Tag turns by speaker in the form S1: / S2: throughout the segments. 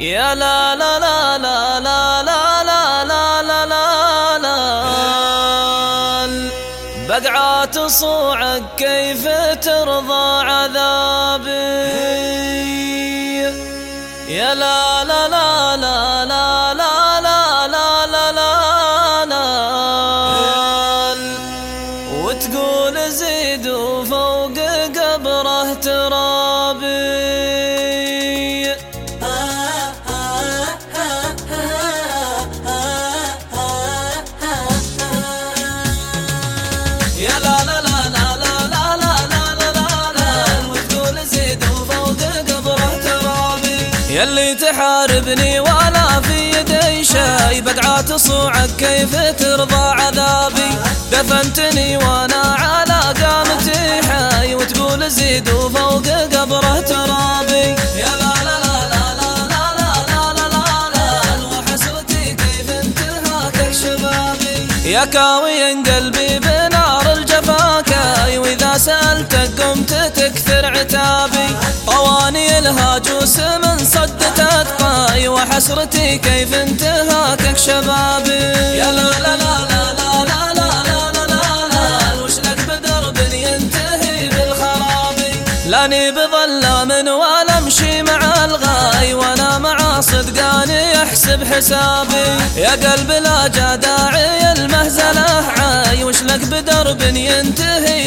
S1: يا لا لا لا لا لا لا لا لا لا لا لا بقعات صوعك كيف ترضى عذابي يا لا لا لا لا لا لا لا لا لا لا لا وتقول زيد وفوق قبره ترابي يلي تحاربني وأنا في يدي شاي بقعة صوعك كيف ترضى عذابي دفنتني وأنا على قامتي حي وتقول زيد وفوق قبره ترابي يا لا لا لا يا كاوي قلبي بنار الجفاكاي واذا سالتك قمت تكثر عتابي طواني الهاجوس من صدتك طاي وحسرتي كيف انتهاكك شبابي يا لا لا لا لا لا لا لا لا لا لا لا وش لك بدرب ينتهي بالخرابي لاني بظلام ولا امشي مع الغاي وأنا مع صدقاني يحسب حسابي يا قلب لا جا داعي المهزله عاي وش لك بدرب ينتهي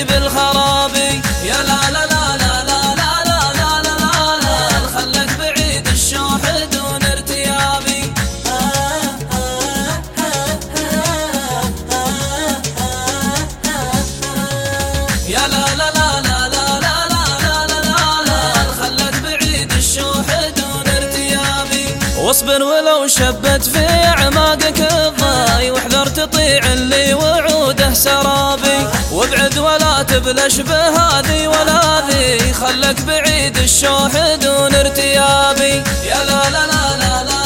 S1: اصبر ولو شبت في اعماقك الضاي واحذر تطيع اللي وعوده سرابي وابعد ولا تبلش بهذي ولا ذي خلك بعيد الشوح دون ارتيابي يا لا لا لا لا لا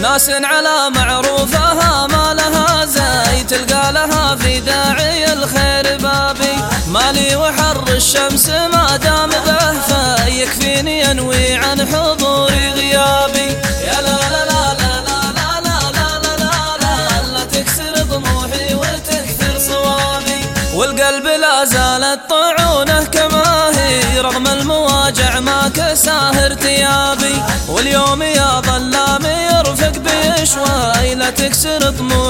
S1: ناس على معروفها ما لها زاي تلقى لها في داعي الخير بابي مالي وحر الشمس ما دام به فيكفيني انوي عن حضوري غيابي يا لا لا لا لا لا لا لا لا لا لا لا لا تكسر طموحي وتكثر صوابي والقلب لا زالت طعونه كما هي رغم المواجع ما كساه ارتيابي واليوم يا ظلامي يرفق بيشواي لا تكسر طموحي